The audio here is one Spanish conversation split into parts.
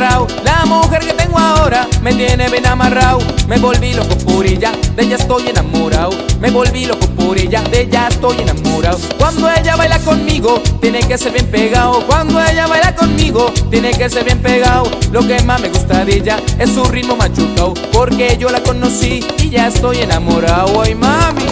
pegado. La mujer que tengo ahora me tiene bien amarrado. Me volví loco por ella, de ella estoy enamorado. Me volví loco por ella, de ella estoy enamorado. Cuando ella baila conmigo, tiene que ser bien pegado. Cuando ella baila conmigo, tiene que ser bien pegado. Lo que más me gusta de ella es su ritmo machucao. Porque yo la conocí y ya estoy enamorado. Ay, mami.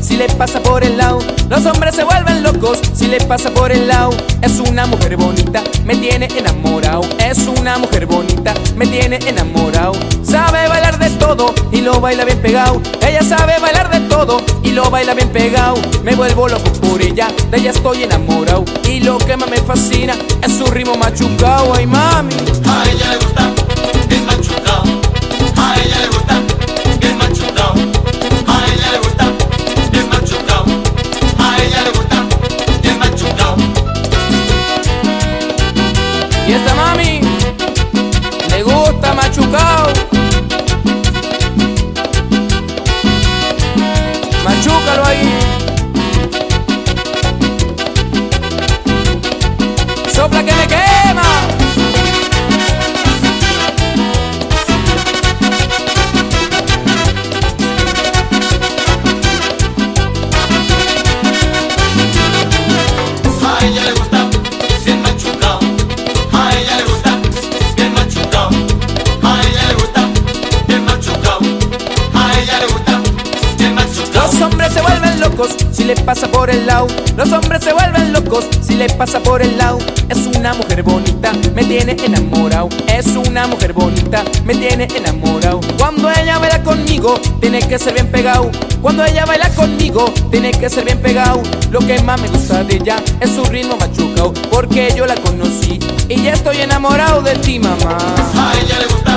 Si le pasa por el lado. Los hombres se vuelven locos si le pasa por el lado. Es una mujer bonita, me tiene enamorado. Es una mujer bonita, me tiene enamorado. Sabe bailar de todo y lo baila bien pegado. Ella sabe bailar de todo y lo baila bien pegado. Me vuelvo loco por ella, de ella estoy enamorado. Y lo que más me fascina es su ritmo machucao. Ay mami. A ella le gusta Y esta mami le gusta machucao. Machúcalo ahí. Sopla que me quema. Si le pasa por el lado. Los hombres se vuelven locos si le pasa por el lado. Es una mujer bonita, me tiene enamorado. Es una mujer bonita, me tiene enamorado. Cuando ella baila conmigo, tiene que ser bien pegado. Cuando ella baila conmigo, tiene que ser bien pegado. Lo que más me gusta de ella es su ritmo machucao. Porque yo la conocí y ya estoy enamorado de ti, mamá. A ella le gusta